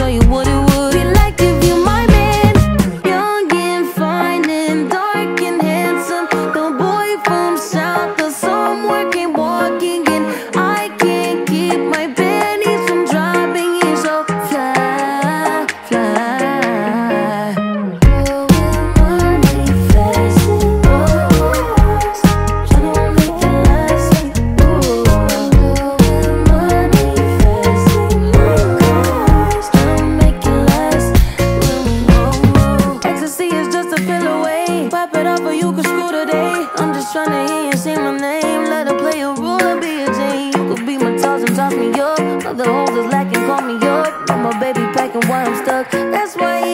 so you wouldn't tryna hear you say my name. Let her play a role and be a Jane. You could be my toss and toss me up. Other hoes is lacking, call me up. Now my baby packing while I'm stuck. That's why.